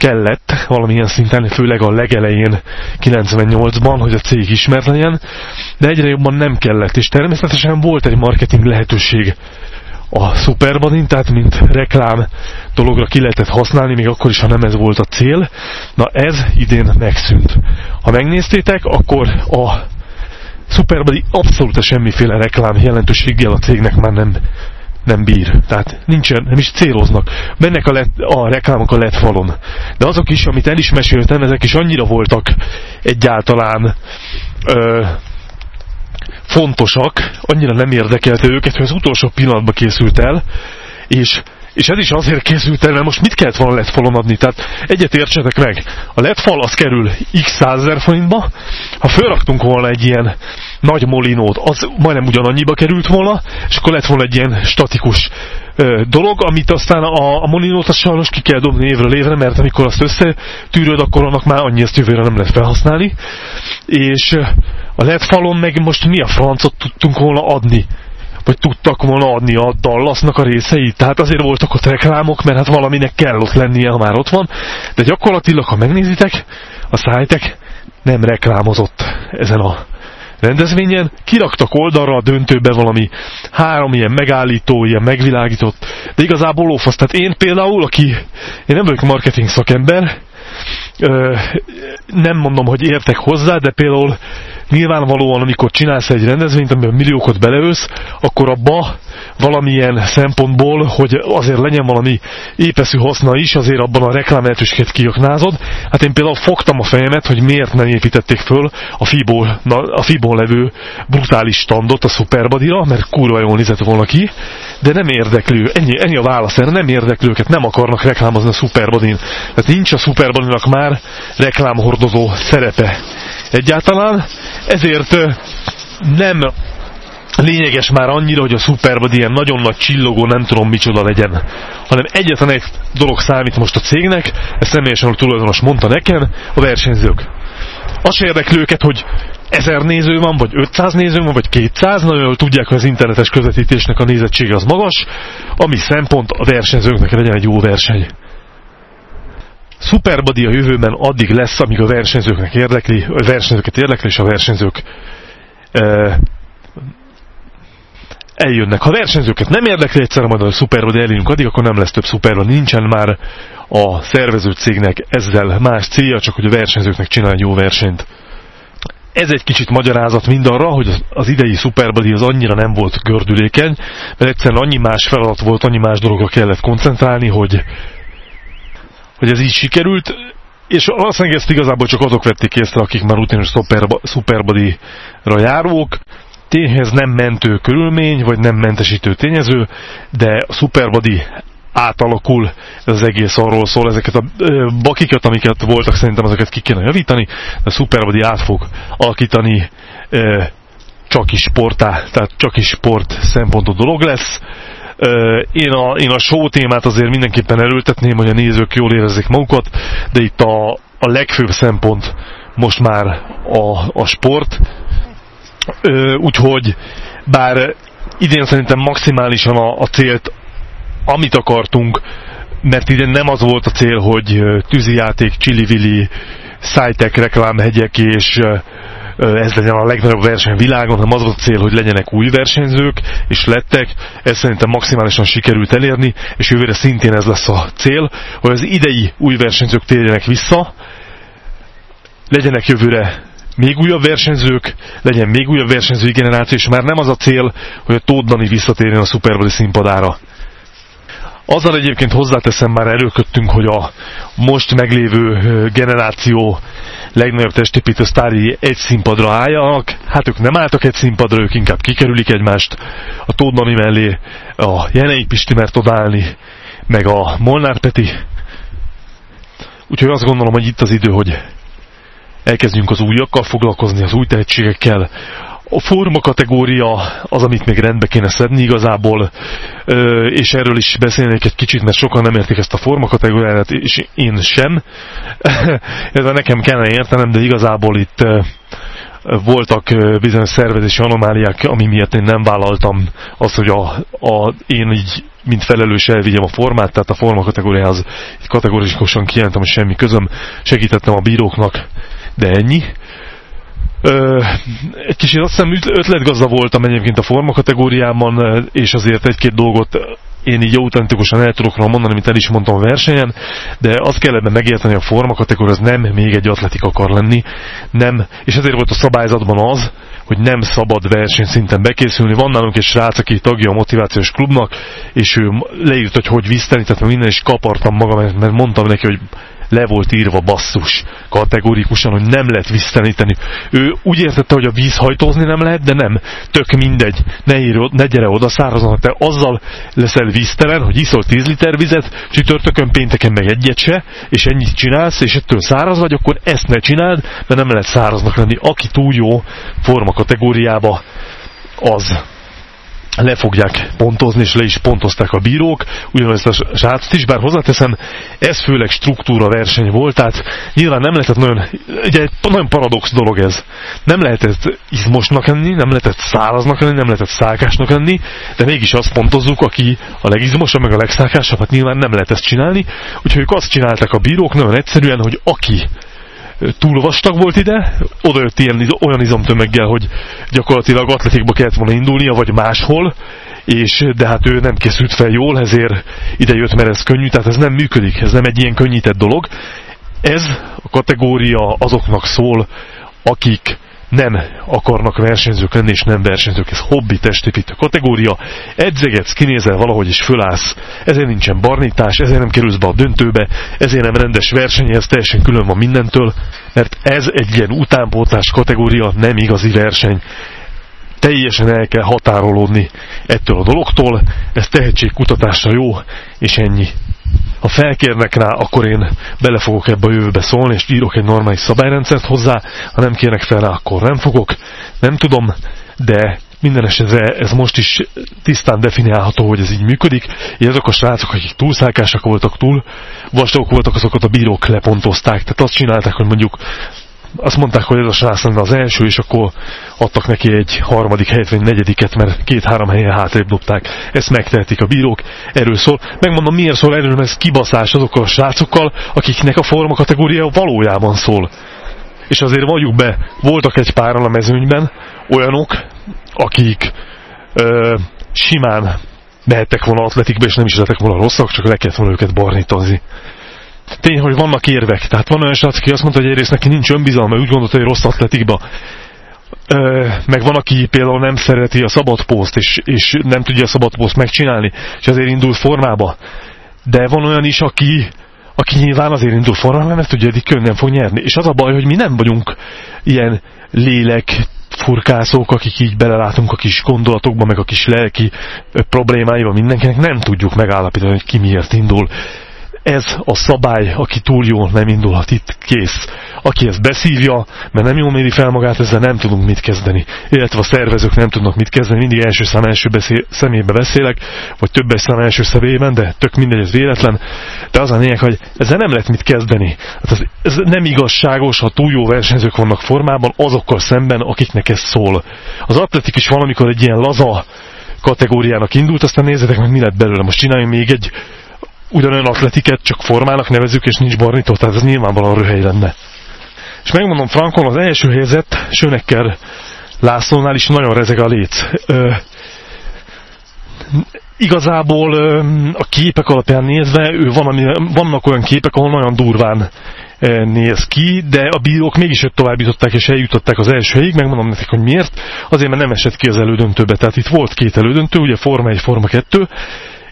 kellett valamilyen szinten, főleg a legelején 98-ban, hogy a cég ismert legyen, de egyre jobban nem kellett, és természetesen volt egy marketing lehetőség a Superbadin, tehát mint reklám dologra ki lehetett használni, még akkor is, ha nem ez volt a cél. Na ez idén megszűnt. Ha megnéztétek, akkor a Superbody abszolút semmiféle reklám jelentőséggel a cégnek már nem, nem bír. Tehát nincsen, nem is céloznak. Mennek a, let, a reklámok a lett falon. De azok is, amit el is meséltem, ezek is annyira voltak egyáltalán ö, fontosak, annyira nem érdekelte őket, hogy az utolsó pillanatban készült el, és és ez is azért készült el, mert most mit kellett volna falon adni? Tehát egyet értsetek meg, a fal az kerül x százezer forintba, ha felraktunk volna egy ilyen nagy molinót, az majdnem ugyanannyiba került volna, és akkor lett volna egy ilyen statikus ö, dolog, amit aztán a, a molinót azt sajnos ki kell dobni évről évre, mert amikor azt összetűröd, akkor annak már annyi ezt jövőre nem lehet felhasználni. És a LED falon meg most mi a francot tudtunk volna adni? Vagy tudtak volna adni a Dallasnak a részeit? Tehát azért voltak ott reklámok, mert hát valaminek kell ott lennie, ha már ott van. De gyakorlatilag, ha megnézitek, a szájtek nem reklámozott ezen a rendezvényen, kiraktak oldalra a döntőbe valami három ilyen megállító, ilyen megvilágított, de igazából lófasz. Tehát én például, aki, én nem vagyok marketing szakember, nem mondom, hogy értek hozzá, de például nyilvánvalóan, amikor csinálsz egy rendezvényt, amiben milliókat beleölsz, akkor abba valamilyen szempontból, hogy azért legyen valami épeszű haszna is, azért abban a reklám lehetőséget kiaknázod. Hát én például fogtam a fejemet, hogy miért nem építették föl a Fibo, a Fibo levő brutális standot a Superbadira, mert kurva jól nézett volna ki, de nem érdeklő, ennyi, ennyi a válasz erre, nem érdeklőket, nem akarnak reklámozni a Superbadin. Tehát nincs a Superbadinak már reklámhordozó szerepe egyáltalán, ezért nem lényeges már annyira, hogy a Superbody ilyen nagyon nagy csillogó, nem tudom micsoda legyen, hanem egyetlen egy dolog számít most a cégnek, ezt személyesen a tulajdonos mondta nekem, a versenyzők. Az se érdekli őket, hogy 1000 néző van, vagy 500 néző van, vagy 200, nagyon jól tudják, hogy az internetes közvetítésnek a nézettsége az magas, ami szempont a versenyzőknek legyen egy jó verseny. Superbody a jövőben addig lesz, amíg a versenyzőknek érdekli, a versenyzőket érdekli, és a versenyzők e, eljönnek. Ha versenyzőket nem érdekli egyszer, majd a Superbody eljönünk addig, akkor nem lesz több Superbody. Nincsen már a szervező cégnek ezzel más célja, csak hogy a versenyzőknek csinálj jó versenyt. Ez egy kicsit magyarázat mindarra, hogy az idei Superbody az annyira nem volt gördülékeny, mert egyszerűen annyi más feladat volt, annyi más dologra kellett koncentrálni, hogy hogy ez így sikerült, és valószínűleg ezt igazából csak azok vették észre, akik már rutinos szuperbody-ra járók, tényhez nem mentő körülmény, vagy nem mentesítő tényező, de a Superbody átalakul, ez az egész arról szól, ezeket a bakikat, amiket voltak, szerintem ezeket ki kéne javítani, de a Superbody át fog alakítani csak is sportá, tehát csak is sport szempontú dolog lesz. Én a, én a show témát azért mindenképpen erőltetném, hogy a nézők jól érezzék magukat, de itt a, a legfőbb szempont most már a, a sport, úgyhogy bár idén szerintem maximálisan a, a célt, amit akartunk, mert idén nem az volt a cél, hogy tűzijáték, csili-vili, szájtek, reklámhegyek és ez legyen a legnagyobb verseny világon, hanem az volt a cél, hogy legyenek új versenyzők, és lettek. Ez szerintem maximálisan sikerült elérni, és jövőre szintén ez lesz a cél, hogy az idei új versenyzők térjenek vissza, legyenek jövőre még újabb versenyzők, legyen még újabb versenyzői generáció, és már nem az a cél, hogy a Tóth Dani visszatérjen a Superbody színpadára. Azzal egyébként hozzáteszem, már előköttünk, hogy a most meglévő generáció legnagyobb testépítő sztári egy színpadra álljanak. Hát ők nem álltak egy színpadra, ők inkább kikerülik egymást. A Tóth mellé a Jenei Pisti mert odállni, meg a Molnár Peti. Úgyhogy azt gondolom, hogy itt az idő, hogy elkezdjünk az újakkal foglalkozni, az új tehetségekkel. A forma kategória az, amit még rendbe kéne szedni igazából, és erről is beszélnék egy kicsit, mert sokan nem értik ezt a forma kategóriát, és én sem. Ezzel nekem kellene értenem, de igazából itt voltak bizonyos szervezési anomáliák, ami miatt én nem vállaltam azt, hogy a, a, én így mint felelős elvigyem a formát, tehát a forma kategóriához kategórikusan kijelentem, hogy semmi közöm, segítettem a bíróknak, de ennyi. Ö, egy kicsit azt hiszem ötletgazda voltam egyébként a forma kategóriában, és azért egy-két dolgot én így autentikusan el tudok mondani, mint el is mondtam a versenyen, de azt kell ebben megérteni, a forma kategória az nem még egy atletik akar lenni, nem, és ezért volt a szabályzatban az, hogy nem szabad versenyszinten bekészülni. Van nálunk egy srác, aki tagja a motivációs klubnak, és ő leírt, hogy hogy viszteni, tehát minden is kapartam magam, mert mondtam neki, hogy le volt írva basszus kategórikusan, hogy nem lehet vízteníteni. Ő úgy értette, hogy a vízhajtózni nem lehet, de nem. Tök mindegy. Ne, ír, ne gyere oda szárazon, te azzal leszel víztelen, hogy iszol 10 liter vizet, csütörtökön, pénteken meg egyet se, és ennyit csinálsz, és ettől száraz vagy, akkor ezt ne csináld, mert nem lehet száraznak lenni. Aki túl jó forma kategóriába, az le fogják pontozni, és le is pontozták a bírók, ugyanezt a srácot is, bár hozzáteszem, ez főleg struktúra verseny volt, tehát nyilván nem lehetett nagyon, ugye egy nagyon paradox dolog ez. Nem lehetett izmosnak lenni, nem lehetett száraznak lenni, nem lehetett szákásnak lenni, de mégis azt pontozzuk, aki a legizmosabb, meg a legszákásabb, hát nyilván nem lehet ezt csinálni, úgyhogy ők azt csinálták a bírók nagyon egyszerűen, hogy aki túl vastag volt ide, jött ilyen, olyan izomtömeggel, hogy gyakorlatilag atletikba kellett volna indulnia, vagy máshol, és de hát ő nem készült fel jól, ezért ide jött, mert ez könnyű, tehát ez nem működik, ez nem egy ilyen könnyített dolog. Ez a kategória azoknak szól, akik nem akarnak versenyzők lenni, és nem versenyzők. Ez hobbi testépítő kategória. Edzegetsz, kinézel valahogy is fölállsz. Ezért nincsen barnítás, ezért nem kerülsz be a döntőbe, ezért nem rendes verseny, ez teljesen külön van mindentől, mert ez egy ilyen utánpótlás kategória, nem igazi verseny teljesen el kell határolódni ettől a dologtól, ez tehetségkutatásra jó, és ennyi. Ha felkérnek rá, akkor én bele fogok ebbe a jövőbe szólni, és írok egy normális szabályrendszert hozzá, ha nem kérnek fel rá, akkor nem fogok. Nem tudom, de minden esetre ez most is tisztán definiálható, hogy ez így működik, és azok a srácok, akik túlszálkásak voltak, túl vastagok voltak, azokat a bírók lepontozták. Tehát azt csinálták, hogy mondjuk azt mondták, hogy ez a srác lenne az első, és akkor adtak neki egy harmadik helyet, vagy negyediket, mert két-három helyen hátrébb dobták. Ezt megtehetik a bírók, erről szól. Megmondom, miért szól erről, mert ez kibaszás azokkal a srácokkal, akiknek a forma kategória valójában szól. És azért vagyunk be, voltak egy páran a mezőnyben olyanok, akik ö, simán mehettek volna atletikbe, és nem is lettek volna rosszak, csak le kellett volna őket barnítozni tény, hogy vannak érvek. Tehát van olyan srác, aki azt mondta, hogy egyrészt neki nincs önbizalma, úgy gondolta, hogy rossz atletikba. Meg van, aki például nem szereti a szabadpószt, és, és nem tudja a szabadpószt megcsinálni, és azért indul formába. De van olyan is, aki aki nyilván azért indul formában, mert tudja, hogy könnyen fog nyerni. És az a baj, hogy mi nem vagyunk ilyen lélek furkászók, akik így belelátunk a kis gondolatokba, meg a kis lelki problémáiba mindenkinek, nem tudjuk megállapítani, hogy ki miért indul ez a szabály, aki túl jól nem indulhat itt, kész. Aki ezt beszívja, mert nem jól méri fel magát, ezzel nem tudunk mit kezdeni. Illetve a szervezők nem tudnak mit kezdeni, mindig első szám első beszél, szemébe beszélek, vagy többes szám első személyében, de tök mindegy, ez véletlen. De az a lényeg, hogy ezzel nem lehet mit kezdeni. Hát ez, ez nem igazságos, ha túl jó versenyzők vannak formában, azokkal szemben, akiknek ez szól. Az atletik is valamikor egy ilyen laza kategóriának indult, aztán nézzétek meg, mi lett belőle. Most csináljunk még egy ugyanolyan atletiket csak formának nevezük, és nincs barnító, tehát ez nyilvánvalóan röhely lenne. És megmondom Frankon, az első helyzet Sönekkel Lászlónál is nagyon rezeg a léc. Ö, igazából ö, a képek alapján nézve, ő van, ami, vannak olyan képek, ahol nagyon durván néz ki, de a bírók mégis őt tovább jutották és eljutották az első helyig, megmondom nekik, hogy miért, azért mert nem esett ki az elődöntőbe, tehát itt volt két elődöntő, ugye Forma 1, Forma 2,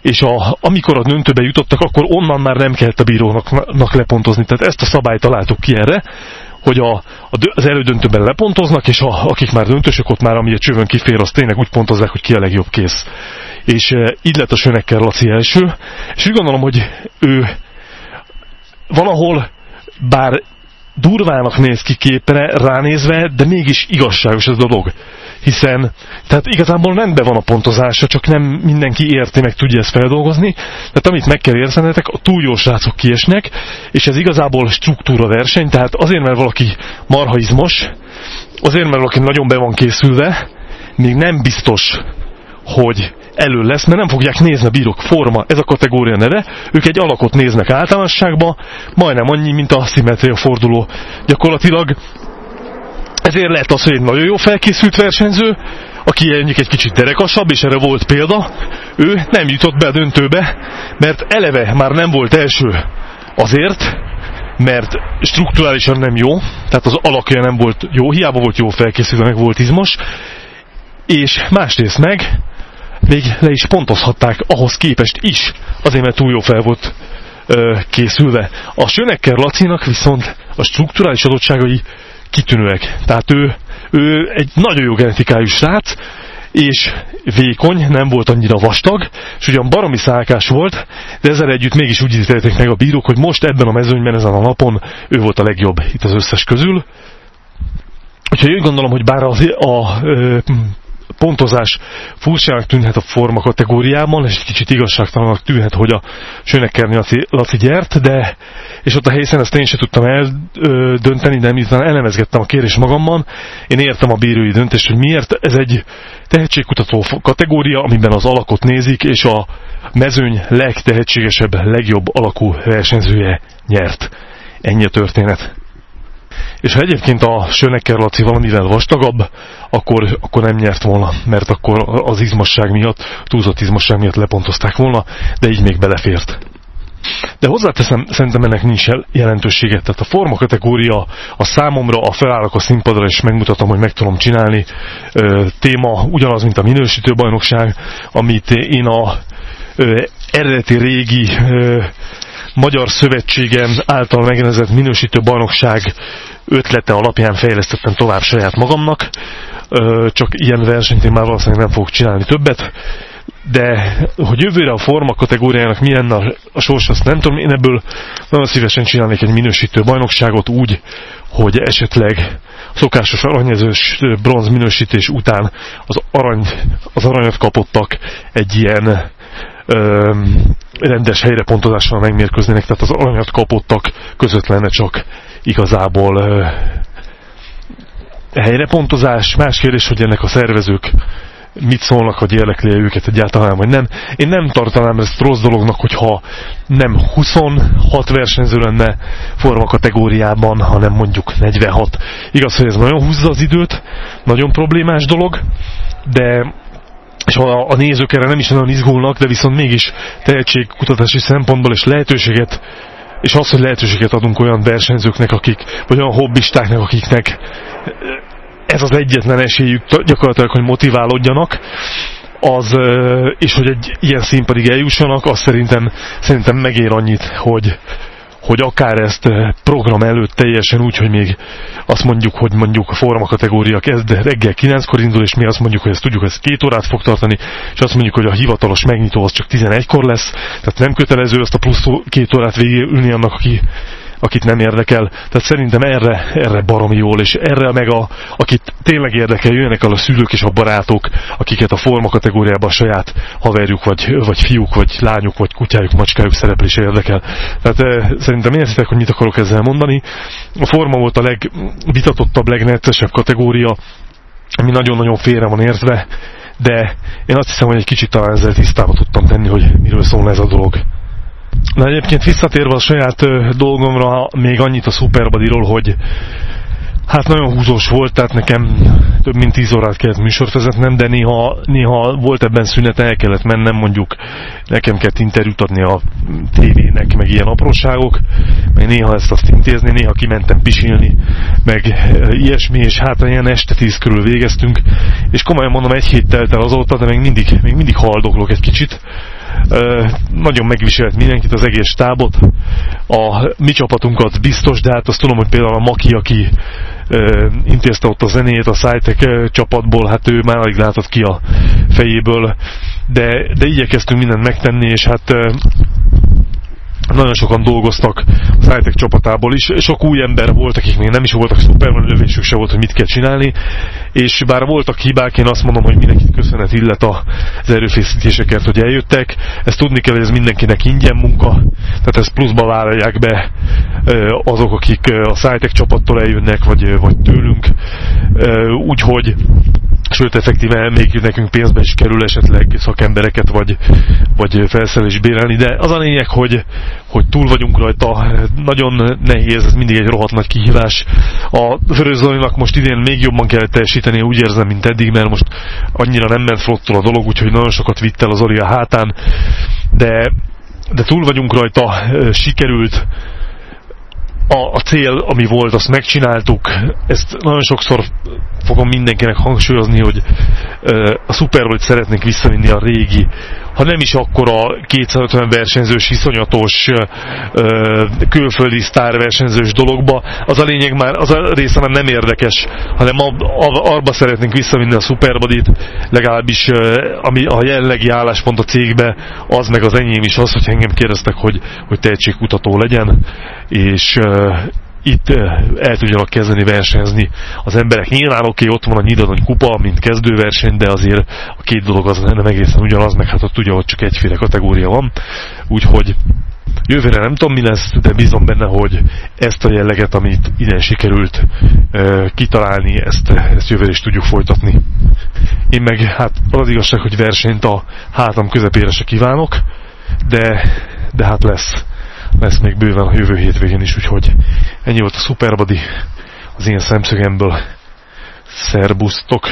és a, amikor a döntőbe jutottak, akkor onnan már nem kellett a bírónak lepontozni. Tehát ezt a szabályt találtuk ki erre, hogy a, a, az elődöntőben lepontoznak, és a, akik már döntősök, ott már ami a csövön kifér, az tényleg úgy pontozzák, hogy ki a legjobb kész. És e, így lett a Sönekkel Laci első, és úgy gondolom, hogy ő valahol, bár durvának néz ki képre ránézve, de mégis igazságos ez a dolog hiszen tehát igazából rendben van a pontozása, csak nem mindenki érti, meg tudja ezt feldolgozni. Tehát amit meg kell értenetek, a túl jó srácok kiesnek, és ez igazából struktúra verseny, tehát azért, mert valaki marhaizmos, azért, mert valaki nagyon be van készülve, még nem biztos, hogy elő lesz, mert nem fogják nézni a bírók forma, ez a kategória neve, ők egy alakot néznek általánosságba, majdnem annyi, mint a szimetria forduló. Gyakorlatilag ezért lehet az, hogy egy nagyon jó felkészült versenyző, aki mondjuk egy kicsit derekasabb, és erre volt példa, ő nem jutott be a döntőbe, mert eleve már nem volt első azért, mert strukturálisan nem jó, tehát az alakja nem volt jó, hiába volt jó felkészülve, meg volt izmos, és másrészt meg még le is pontozhatták ahhoz képest is, azért mert túl jó fel volt ö, készülve. A Sönekker Lacinak viszont a strukturális adottságai kitűnőek. Tehát ő, ő egy nagyon jó genetikájú srác, és vékony, nem volt annyira vastag, és ugyan baromi szálkás volt, de ezzel együtt mégis úgy ítélték meg a bírók, hogy most ebben a mezőnyben, ezen a napon ő volt a legjobb itt az összes közül. Úgyhogy én gondolom, hogy bár az, a, a pontozás furcsának tűnhet a forma kategóriában, és egy kicsit igazságtalanak tűnhet, hogy a Sőnekerni Laci, Laci gyert, de és ott a helyszínen ezt én sem tudtam eldönteni, de miután elemezgettem a kérés magamban, én értem a bírói döntést, hogy miért ez egy tehetségkutató kategória, amiben az alakot nézik, és a mezőny legtehetségesebb, legjobb alakú versenyzője nyert. Ennyi a történet. És ha egyébként a Sönecker Laci valamivel vastagabb, akkor, akkor nem nyert volna, mert akkor az izmosság miatt, túlzott izmosság miatt lepontozták volna, de így még belefért. De hozzáteszem, szerintem ennek nincs jelentősége. Tehát a forma kategória a számomra, a felállok a színpadra, és megmutatom, hogy meg tudom csinálni. Ö, téma ugyanaz, mint a minősítő bajnokság, amit én a ö, eredeti régi ö, Magyar Szövetségem által megnevezett minősítő bajnokság ötlete alapján fejlesztettem tovább saját magamnak, csak ilyen versenyt én már valószínűleg nem fogok csinálni többet, de hogy jövőre a forma kategóriának milyen a, a sors, azt nem tudom, én ebből nagyon szívesen csinálnék egy minősítő bajnokságot úgy, hogy esetleg szokásos aranyezős bronz minősítés után az, arany, az aranyat kapottak egy ilyen rendes helyre pontozással megmérkőznének, tehát az aranyat kapottak között lenne csak igazából ö, helyrepontozás. Más kérdés, hogy ennek a szervezők mit szólnak, hogy érdekli őket egyáltalán, vagy nem. Én nem tartanám ezt rossz dolognak, hogyha nem 26 versenyző lenne forma kategóriában, hanem mondjuk 46. Igaz, hogy ez nagyon húzza az időt, nagyon problémás dolog, de és a, a nézők erre nem is nagyon izgulnak, de viszont mégis tehetségkutatási szempontból és lehetőséget és az, hogy lehetőséget adunk olyan versenyzőknek, akik, vagy olyan hobbistáknak, akiknek ez az egyetlen esélyük gyakorlatilag, hogy motiválódjanak, az, és hogy egy ilyen színpadig eljussanak, az szerintem, szerintem megér annyit, hogy, hogy akár ezt program előtt teljesen úgy, hogy még azt mondjuk, hogy mondjuk a forma kategória kezd reggel 9-kor indul, és mi azt mondjuk, hogy ezt tudjuk, ez két órát fog tartani, és azt mondjuk, hogy a hivatalos megnyitó az csak 11-kor lesz, tehát nem kötelező azt a plusz két órát végigülni annak, aki akit nem érdekel. Tehát szerintem erre, erre baromi jól, és erre meg a, akit tényleg érdekel, jöjjenek el a szülők és a barátok, akiket a forma kategóriában a saját haverjuk, vagy, vagy fiúk, vagy lányuk, vagy kutyájuk, macskájuk szereplése érdekel. Tehát e, szerintem értitek, hogy mit akarok ezzel mondani. A forma volt a legvitatottabb, legneccesebb kategória, ami nagyon-nagyon félre van értve, de én azt hiszem, hogy egy kicsit talán ezzel tisztába tudtam tenni, hogy miről szól ez a dolog. Na egyébként visszatérve a saját dolgomra, még annyit a Superbody-ról, hogy Hát nagyon húzós volt, tehát nekem több mint 10 órát kellett műsort vezetnem, de néha, néha volt ebben szünet, el kellett mennem, mondjuk nekem kellett interjút adni a tévének, meg ilyen apróságok, meg néha ezt azt intézni, néha kimentem pisilni, meg ilyesmi, és hát ilyen este 10 körül végeztünk, és komolyan mondom, egy hét telt el azóta, de még mindig, még mindig haldoklok egy kicsit, nagyon megviselt mindenkit, az egész stábot. A mi csapatunkat biztos, de hát azt tudom, hogy például a Maki, aki intézte ott a zenét a Szájtek csapatból, hát ő már alig látott ki a fejéből, de, de igyekeztünk mindent megtenni, és hát nagyon sokan dolgoztak a Szájtek csapatából is, sok új ember volt, akik még nem is voltak szuperman lövésük se volt, hogy mit kell csinálni, és bár voltak hibák, én azt mondom, hogy mindenkit köszönet illet az erőfeszítéseket, hogy eljöttek. Ezt tudni kell, hogy ez mindenkinek ingyen munka, tehát ezt pluszba vállalják be azok, akik a Szájtek csapattól eljönnek, vagy, vagy tőlünk. Úgyhogy sőt effektíve még nekünk pénzbe is kerül esetleg szakembereket vagy, vagy felszerelés bérelni, de az a lényeg, hogy, hogy túl vagyunk rajta, nagyon nehéz, ez mindig egy rohadt nagy kihívás. A Vörös most idén még jobban kell teljesíteni, úgy érzem, mint eddig, mert most annyira nem ment flottul a dolog, úgyhogy nagyon sokat vitt el az Zoli a hátán, de, de túl vagyunk rajta, sikerült, a, a cél, ami volt, azt megcsináltuk. Ezt nagyon sokszor fogom mindenkinek hangsúlyozni, hogy a Superbowl-t szeretnék visszavinni a régi ha nem is akkor a 250 versenyzős, iszonyatos külföldi sztárversenyzős dologba, az a lényeg már, az a része már nem érdekes, hanem arba szeretnénk visszavinni a Superbody-t, legalábbis ami a jellegi álláspont a cégbe, az meg az enyém is az, hogy engem kérdeztek, hogy, hogy tehetségkutató legyen, és itt el tudjanak kezdeni versenyezni az emberek. Nyilván oké, okay, ott van a nyíradony kupa, mint kezdőverseny, de azért a két dolog az nem egészen ugyanaz, meg hát ott tudja, hogy csak egyféle kategória van. Úgyhogy jövőre nem tudom mi lesz, de bízom benne, hogy ezt a jelleget, amit ide sikerült e, kitalálni, ezt, ezt jövőre is tudjuk folytatni. Én meg hát az igazság, hogy versenyt a hátam közepére se kívánok, de, de hát lesz lesz még bőven a jövő hétvégén is, úgyhogy ennyi volt a Superbody az én szemszögemből. Szerbusztok!